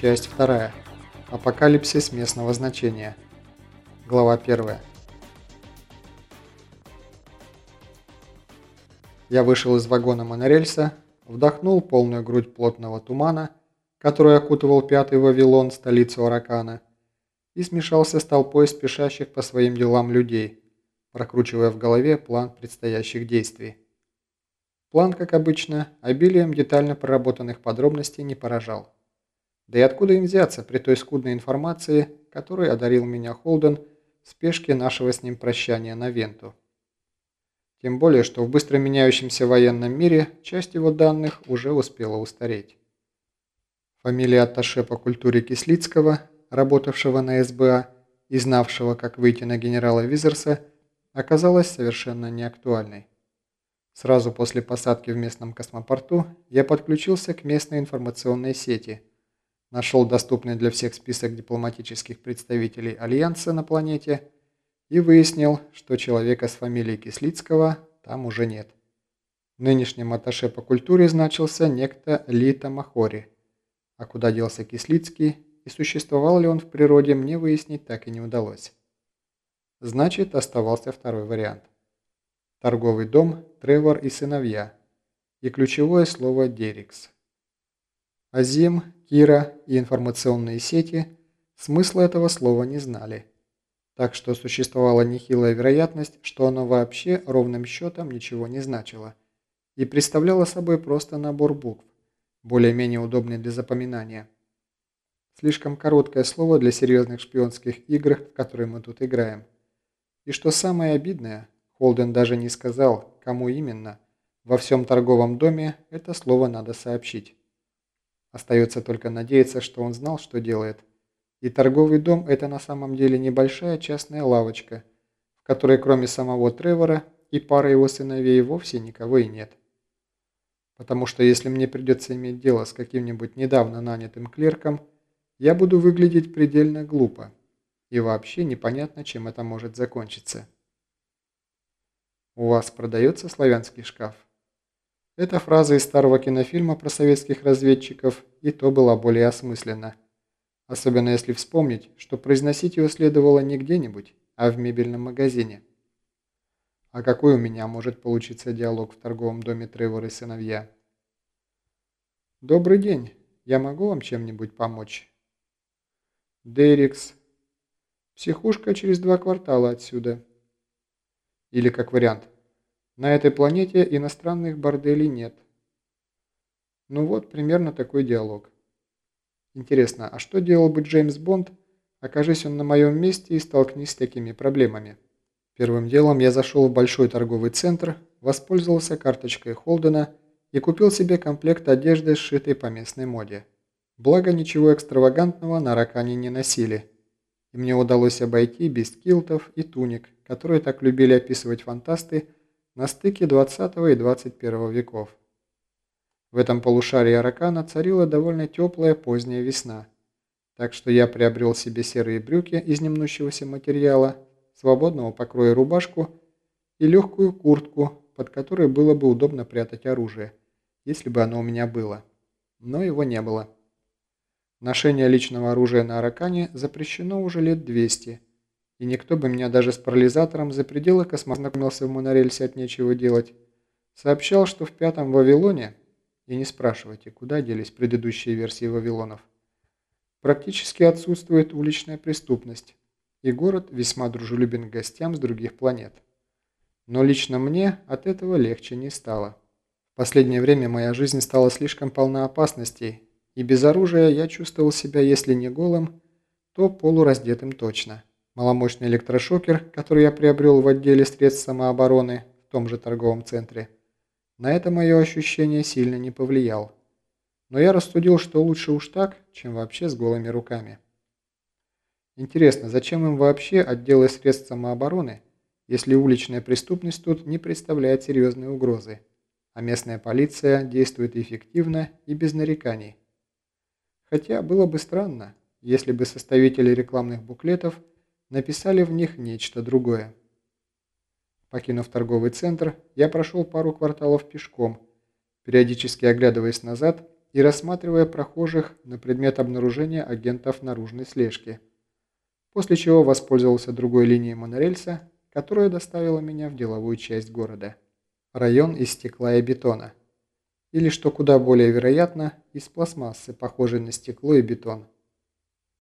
Часть 2. Апокалипсис местного значения. Глава 1. Я вышел из вагона монорельса, вдохнул полную грудь плотного тумана, который окутывал пятый Вавилон, столицу Аракана, и смешался с толпой спешащих по своим делам людей, прокручивая в голове план предстоящих действий. План, как обычно, обилием детально проработанных подробностей не поражал. Да и откуда им взяться при той скудной информации, которой одарил меня Холден в спешке нашего с ним прощания на Венту. Тем более, что в быстро меняющемся военном мире часть его данных уже успела устареть. Фамилия атташе по культуре Кислицкого, работавшего на СБА и знавшего, как выйти на генерала Визерса, оказалась совершенно неактуальной. Сразу после посадки в местном космопорту я подключился к местной информационной сети, нашел доступный для всех список дипломатических представителей Альянса на планете и выяснил, что человека с фамилией Кислицкого там уже нет. Нынешним атташе по культуре значился некто Лита Махори, а куда делся Кислицкий и существовал ли он в природе, мне выяснить так и не удалось. Значит, оставался второй вариант – торговый дом Тревор и сыновья и ключевое слово «Дерикс». Азим, Кира и информационные сети смысла этого слова не знали, так что существовала нехилая вероятность, что оно вообще ровным счетом ничего не значило и представляло собой просто набор букв, более-менее удобный для запоминания. Слишком короткое слово для серьезных шпионских игр, в которые мы тут играем. И что самое обидное – Холден даже не сказал, кому именно. Во всем торговом доме это слово надо сообщить. Остается только надеяться, что он знал, что делает. И торговый дом – это на самом деле небольшая частная лавочка, в которой кроме самого Тревора и пары его сыновей вовсе никого и нет. Потому что если мне придется иметь дело с каким-нибудь недавно нанятым клерком, я буду выглядеть предельно глупо. И вообще непонятно, чем это может закончиться. «У вас продается славянский шкаф?» Эта фраза из старого кинофильма про советских разведчиков и то была более осмысленна. Особенно если вспомнить, что произносить его следовало не где-нибудь, а в мебельном магазине. А какой у меня может получиться диалог в торговом доме Тревор и сыновья? «Добрый день. Я могу вам чем-нибудь помочь?» «Дерикс. Психушка через два квартала отсюда. Или как вариант, на этой планете иностранных борделей нет. Ну вот, примерно такой диалог. Интересно, а что делал бы Джеймс Бонд, окажись он на моем месте и столкнись с такими проблемами? Первым делом я зашел в большой торговый центр, воспользовался карточкой Холдена и купил себе комплект одежды, сшитой по местной моде. Благо, ничего экстравагантного на ракане не носили, и мне удалось обойти без килтов и туник, которые так любили описывать фантасты на стыке 20 и 21 веков. В этом полушарии Аракана царила довольно теплая поздняя весна, так что я приобрел себе серые брюки из немнущегося материала, свободного покроя рубашку и легкую куртку, под которой было бы удобно прятать оружие, если бы оно у меня было. Но его не было. Ношение личного оружия на Аракане запрещено уже лет 200, и никто бы меня даже с парализатором за пределы космознакомился в монорельсе от нечего делать, сообщал, что в пятом Вавилоне, и не спрашивайте, куда делись предыдущие версии Вавилонов, практически отсутствует уличная преступность, и город весьма дружелюбен к гостям с других планет. Но лично мне от этого легче не стало. В последнее время моя жизнь стала слишком полна опасностей, и без оружия я чувствовал себя, если не голым, то полураздетым точно. Маломощный электрошокер, который я приобрел в отделе средств самообороны в том же торговом центре, на это мое ощущение сильно не повлиял. Но я рассудил, что лучше уж так, чем вообще с голыми руками. Интересно, зачем им вообще отделы средств самообороны, если уличная преступность тут не представляет серьезной угрозы, а местная полиция действует эффективно и без нареканий? Хотя было бы странно, если бы составители рекламных буклетов – написали в них нечто другое. Покинув торговый центр, я прошел пару кварталов пешком, периодически оглядываясь назад и рассматривая прохожих на предмет обнаружения агентов наружной слежки, после чего воспользовался другой линией монорельса, которая доставила меня в деловую часть города. Район из стекла и бетона. Или, что куда более вероятно, из пластмассы, похожей на стекло и бетон.